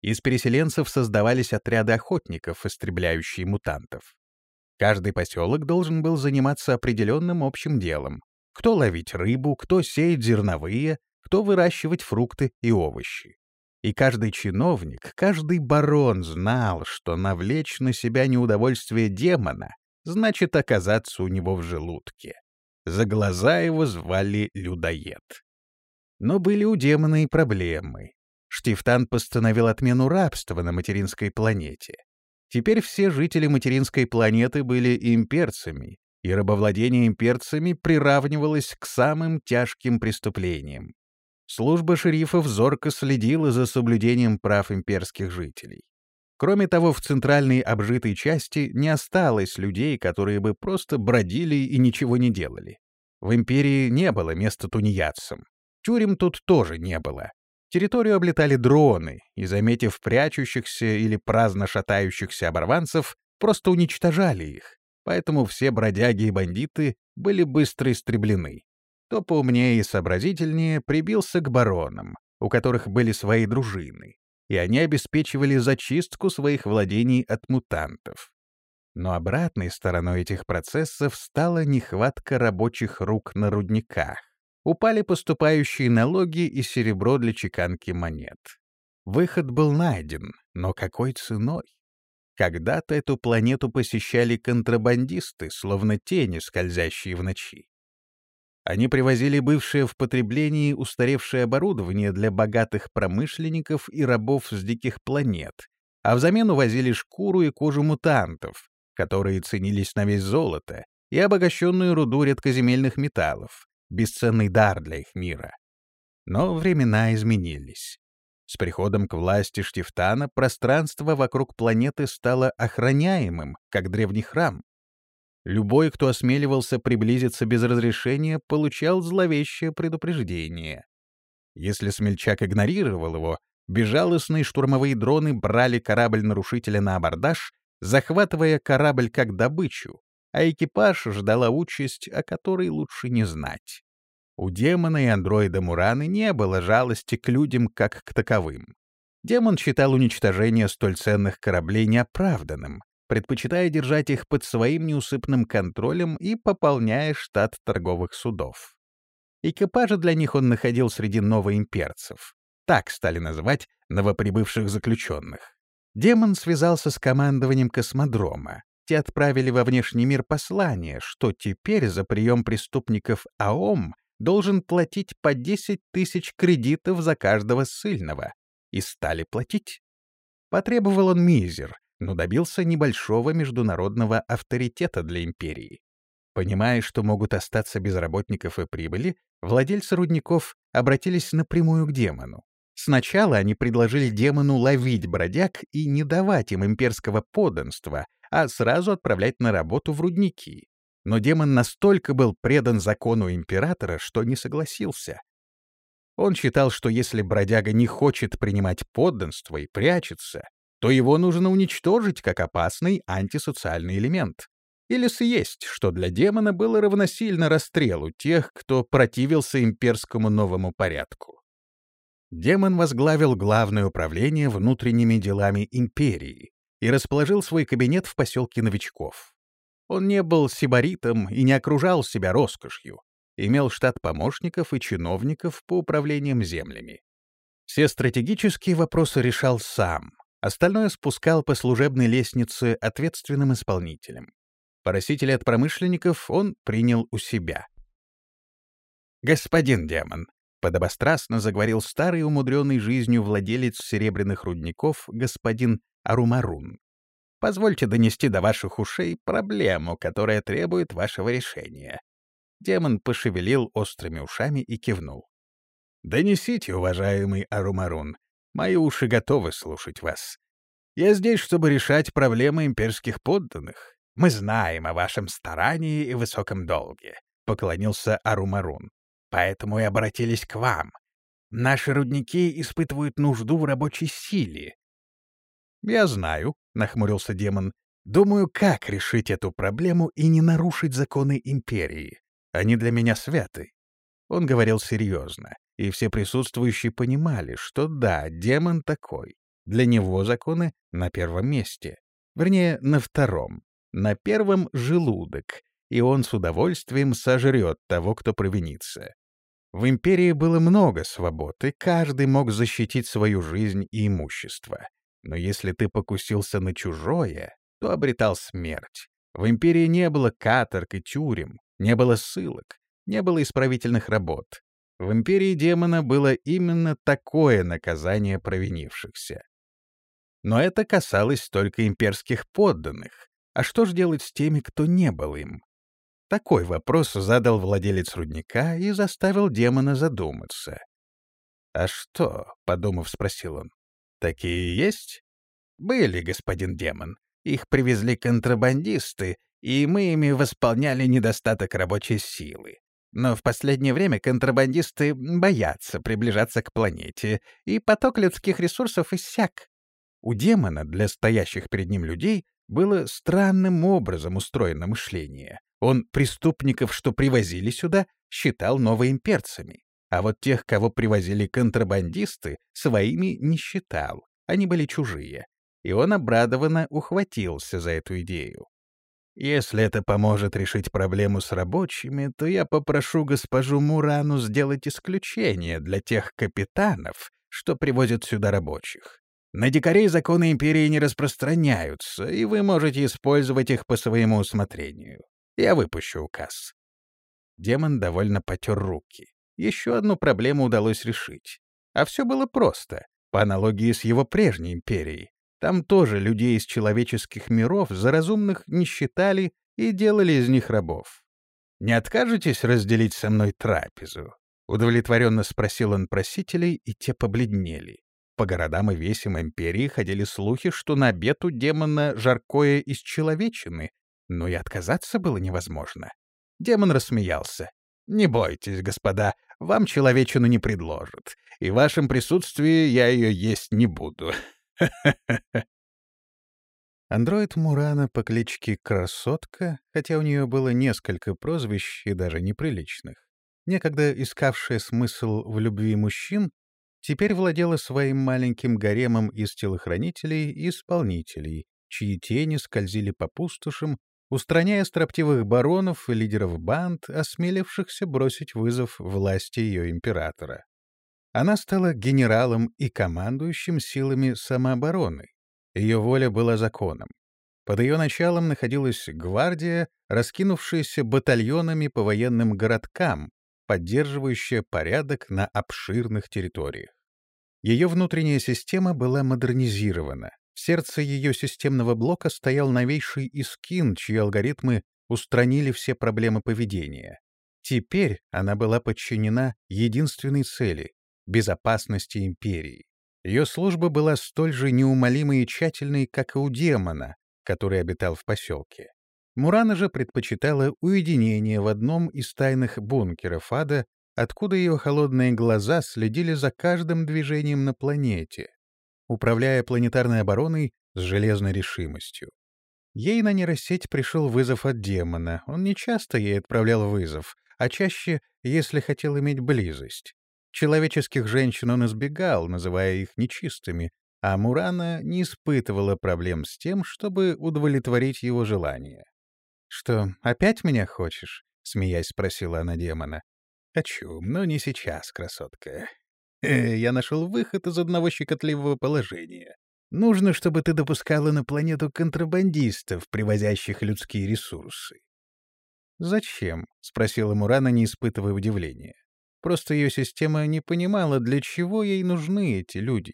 Из переселенцев создавались отряды охотников, истребляющие мутантов. Каждый поселок должен был заниматься определенным общим делом. Кто ловить рыбу, кто сеять зерновые, кто выращивать фрукты и овощи. И каждый чиновник, каждый барон знал, что навлечь на себя неудовольствие демона значит оказаться у него в желудке. За глаза его звали Людоед. Но были у демона и проблемы. Штифтан постановил отмену рабства на материнской планете. Теперь все жители материнской планеты были имперцами, и рабовладение имперцами приравнивалось к самым тяжким преступлениям. Служба шерифов зорко следила за соблюдением прав имперских жителей. Кроме того, в центральной обжитой части не осталось людей, которые бы просто бродили и ничего не делали. В империи не было места тунеядцам. Тюрем тут тоже не было. Территорию облетали дроны, и, заметив прячущихся или праздно шатающихся оборванцев, просто уничтожали их. Поэтому все бродяги и бандиты были быстро истреблены то поумнее и сообразительнее прибился к баронам, у которых были свои дружины, и они обеспечивали зачистку своих владений от мутантов. Но обратной стороной этих процессов стала нехватка рабочих рук на рудниках. Упали поступающие налоги и серебро для чеканки монет. Выход был найден, но какой ценой? Когда-то эту планету посещали контрабандисты, словно тени, скользящие в ночи. Они привозили бывшее в потреблении устаревшее оборудование для богатых промышленников и рабов с диких планет, а взамен увозили шкуру и кожу мутантов, которые ценились на весь золото, и обогащенную руду редкоземельных металлов, бесценный дар для их мира. Но времена изменились. С приходом к власти Штифтана пространство вокруг планеты стало охраняемым, как древний храм, Любой, кто осмеливался приблизиться без разрешения, получал зловещее предупреждение. Если смельчак игнорировал его, безжалостные штурмовые дроны брали корабль нарушителя на абордаж, захватывая корабль как добычу, а экипаж ждала участь, о которой лучше не знать. У демона и андроида Мураны не было жалости к людям как к таковым. Демон считал уничтожение столь ценных кораблей неоправданным, предпочитая держать их под своим неусыпным контролем и пополняя штат торговых судов. Экипажи для них он находил среди новоимперцев. Так стали называть новоприбывших заключенных. Демон связался с командованием космодрома. Те отправили во внешний мир послание, что теперь за прием преступников АОМ должен платить по 10 тысяч кредитов за каждого ссыльного. И стали платить. Потребовал он мизер, но добился небольшого международного авторитета для империи. Понимая, что могут остаться без работников и прибыли, владельцы рудников обратились напрямую к демону. Сначала они предложили демону ловить бродяг и не давать им имперского подданства, а сразу отправлять на работу в рудники. Но демон настолько был предан закону императора, что не согласился. Он считал, что если бродяга не хочет принимать подданство и прячется, то его нужно уничтожить как опасный антисоциальный элемент. Или съесть, что для демона было равносильно расстрелу тех, кто противился имперскому новому порядку. Демон возглавил главное управление внутренними делами империи и расположил свой кабинет в поселке новичков. Он не был сибаритом и не окружал себя роскошью, имел штат помощников и чиновников по управлениям землями. Все стратегические вопросы решал сам, Остальное спускал по служебной лестнице ответственным исполнителям.
Просители от промышленников он принял у себя. «Господин демон», — подобострастно заговорил старый умудренный жизнью владелец серебряных рудников господин Арумарун. «Позвольте донести до ваших ушей проблему, которая требует вашего решения». Демон пошевелил острыми ушами и кивнул. «Донесите, уважаемый Арумарун. Мои уши готовы слушать вас. Я здесь, чтобы решать проблемы имперских подданных. Мы знаем о вашем старании и высоком долге», — поклонился Арумарун. «Поэтому и обратились к вам. Наши рудники испытывают нужду в рабочей силе». «Я знаю», — нахмурился демон. «Думаю, как решить эту проблему и не нарушить законы империи. Они для меня святы». Он говорил серьезно, и все присутствующие понимали, что да, демон такой. Для него законы на первом месте. Вернее, на втором. На первом — желудок, и он с удовольствием сожрет того, кто провинится. В империи было много свобод, и каждый мог защитить свою жизнь и имущество. Но если ты покусился на чужое, то обретал смерть. В империи не было каторг и тюрем, не было ссылок, не было исправительных работ. В империи демона было именно такое наказание провинившихся. Но это касалось только имперских подданных. А что же делать с теми, кто не был им? Такой вопрос задал владелец рудника и заставил демона задуматься. «А что?» — подумав, спросил он. «Такие есть?» «Были, господин демон. Их привезли контрабандисты, и мы ими восполняли недостаток рабочей силы. Но в последнее время контрабандисты боятся приближаться к планете, и поток людских ресурсов иссяк. У демона для стоящих перед ним людей было странным образом устроено мышление. Он преступников, что привозили сюда, считал новоимперцами, а вот тех, кого привозили контрабандисты, своими не считал, они были чужие. И он обрадованно ухватился за эту идею. Если это поможет решить проблему с рабочими, то я попрошу госпожу Мурану сделать исключение для тех капитанов, что привозят сюда рабочих. На дикарей законы империи не распространяются, и вы можете использовать их по своему усмотрению. Я выпущу указ». Демон довольно потер руки. Еще одну проблему удалось решить. А все было просто, по аналогии с его прежней империей. Там тоже людей из человеческих миров за разумных не считали и делали из них рабов. «Не откажетесь разделить со мной трапезу?» Удовлетворенно спросил он просителей, и те побледнели. По городам и весям империи ходили слухи, что на обед у демона жаркое из человечины, но и отказаться было невозможно. Демон рассмеялся. «Не бойтесь, господа, вам человечину не предложат, и в вашем присутствии я ее есть не буду». Андроид Мурана по кличке Красотка, хотя у нее было несколько прозвищ и даже неприличных, некогда искавшая смысл в любви мужчин, теперь владела своим маленьким гаремом из телохранителей и исполнителей, чьи тени скользили по пустошам, устраняя строптивых баронов и лидеров банд, осмелившихся бросить вызов власти ее императора. Она стала генералом и командующим силами самообороны. Ее воля была законом. Под ее началом находилась гвардия, раскинувшаяся батальонами по военным городкам, поддерживающая порядок на обширных территориях. Ее внутренняя система была модернизирована. В сердце ее системного блока стоял новейший Искин, чьи алгоритмы устранили все проблемы поведения. Теперь она была подчинена единственной цели — безопасности империи. Ее служба была столь же неумолимой и тщательной, как и у демона, который обитал в поселке. Мурана же предпочитала уединение в одном из тайных бункеров ада, откуда ее холодные глаза следили за каждым движением на планете, управляя планетарной обороной с железной решимостью. Ей на нейросеть пришел вызов от демона. Он не часто ей отправлял вызов, а чаще, если хотел иметь близость. Человеческих женщин он избегал, называя их нечистыми, а Мурана не испытывала проблем с тем, чтобы удовлетворить его желания. «Что, опять меня хочешь?» — смеясь спросила она демона. «Хочу, но не сейчас, красотка. Э, я нашел выход из одного щекотливого положения. Нужно, чтобы ты допускала на планету контрабандистов, привозящих людские ресурсы.
«Зачем?» — спросила Мурана, не испытывая удивления. Просто ее система не понимала, для чего ей нужны эти люди.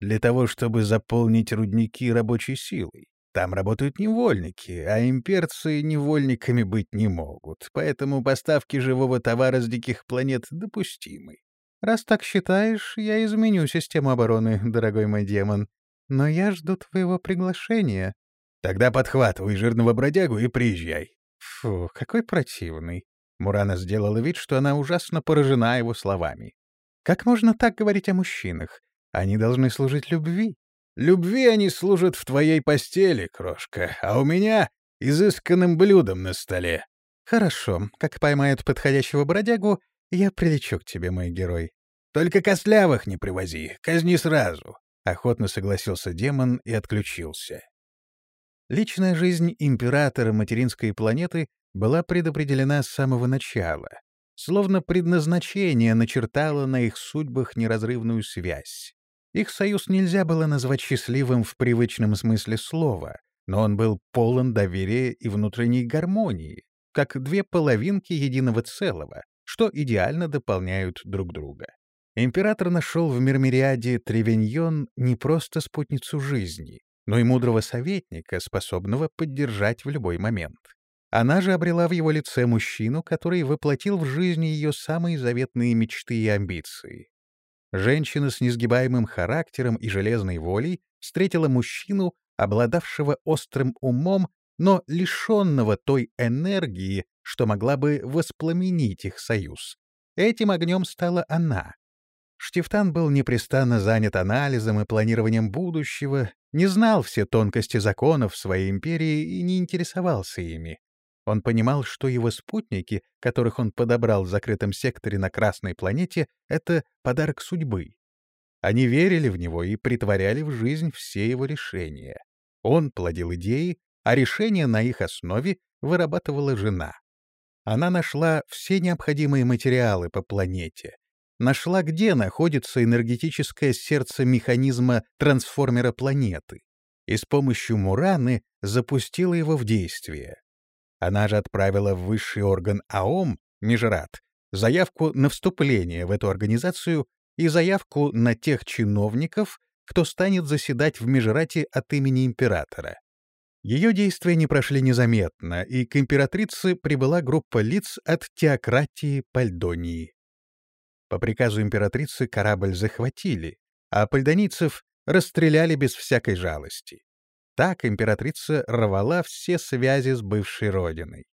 Для того, чтобы заполнить рудники рабочей силой. Там работают невольники, а имперцы невольниками быть не могут, поэтому поставки живого товара с диких планет допустимы.
Раз так считаешь, я изменю систему обороны, дорогой мой демон. Но я жду твоего приглашения.
Тогда подхватывай жирного бродягу и приезжай.
Фу, какой противный. Мурана сделала вид, что она ужасно поражена его словами. Как можно так говорить о мужчинах? Они должны служить любви.
Любви они служат в твоей постели, крошка, а у меня изысканным блюдом на столе.
Хорошо, как поймают подходящего бродягу, я прилечу к тебе, мой герой.
Только костлявых не привози, казни сразу. Охотно согласился демон и отключился.
Личная жизнь императора материнской планеты была предопределена с самого начала, словно предназначение начертало на их судьбах неразрывную связь. Их союз нельзя было назвать счастливым в привычном смысле слова, но он был полон доверия и внутренней гармонии, как две половинки единого целого, что идеально дополняют друг друга. Император нашел в Мирмириаде Тревеньон не просто спутницу жизни, но и мудрого советника, способного поддержать в любой момент. Она же обрела в его лице мужчину, который воплотил в жизни ее самые заветные мечты и амбиции. Женщина с несгибаемым характером и железной волей встретила мужчину, обладавшего острым умом, но лишенного той энергии, что могла бы воспламенить их союз. Этим огнем стала она. Штифтан был непрестанно занят анализом и планированием будущего, не знал все тонкости законов своей империи и не интересовался ими. Он понимал, что его спутники, которых он подобрал в закрытом секторе на Красной планете, — это подарок судьбы. Они верили в него и притворяли в жизнь все его решения. Он плодил идеи, а решения на их основе вырабатывала жена. Она нашла все необходимые материалы по планете, нашла, где находится энергетическое сердце механизма трансформера планеты, и с помощью Мураны запустила его в действие. Она же отправила в высший орган АОМ, Межрат, заявку на вступление в эту организацию и заявку на тех чиновников, кто станет заседать в Межрате от имени императора. Ее действия не прошли незаметно, и к императрице прибыла группа лиц от теократии Пальдонии. По приказу императрицы корабль захватили, а пальдонийцев расстреляли без всякой жалости. Так императрица рвала все связи с бывшей родиной.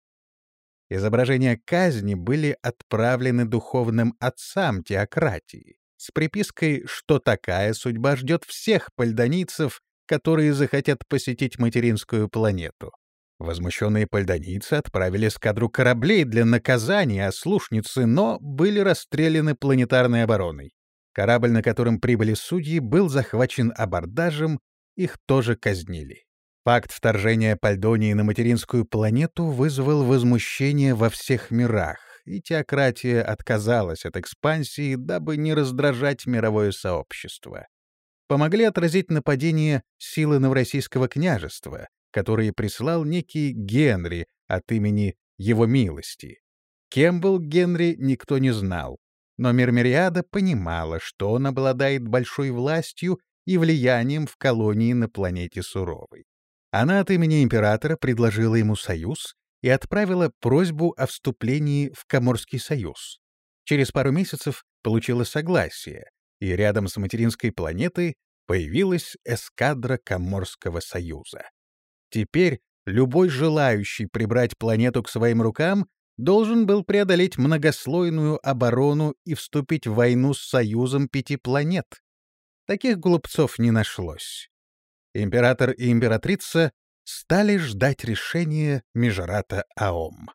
Изображения казни были отправлены духовным отцам теократии с припиской, что такая судьба ждет всех пальдонийцев, которые захотят посетить материнскую планету. Возмущенные пальдонийцы отправили эскадру кораблей для наказания ослушницы, но были расстреляны планетарной обороной. Корабль, на котором прибыли судьи, был захвачен абордажем их тоже казнили. Факт вторжения Пальдонии на материнскую планету вызвал возмущение во всех мирах, и теократия отказалась от экспансии, дабы не раздражать мировое сообщество. Помогли отразить нападение силы Новороссийского княжества, которые прислал некий Генри от имени Его Милости. Кем был Генри, никто не знал, но Мермериада понимала, что он обладает большой властью и влиянием в колонии на планете Суровой. Она от имени императора предложила ему союз и отправила просьбу о вступлении в Коморский союз. Через пару месяцев получила согласие, и рядом с материнской планетой появилась эскадра Коморского союза. Теперь любой желающий прибрать планету к своим рукам должен был преодолеть многослойную оборону и вступить в войну с союзом пяти планет, Таких глупцов не нашлось. Император и императрица стали ждать решения Межрата Аом.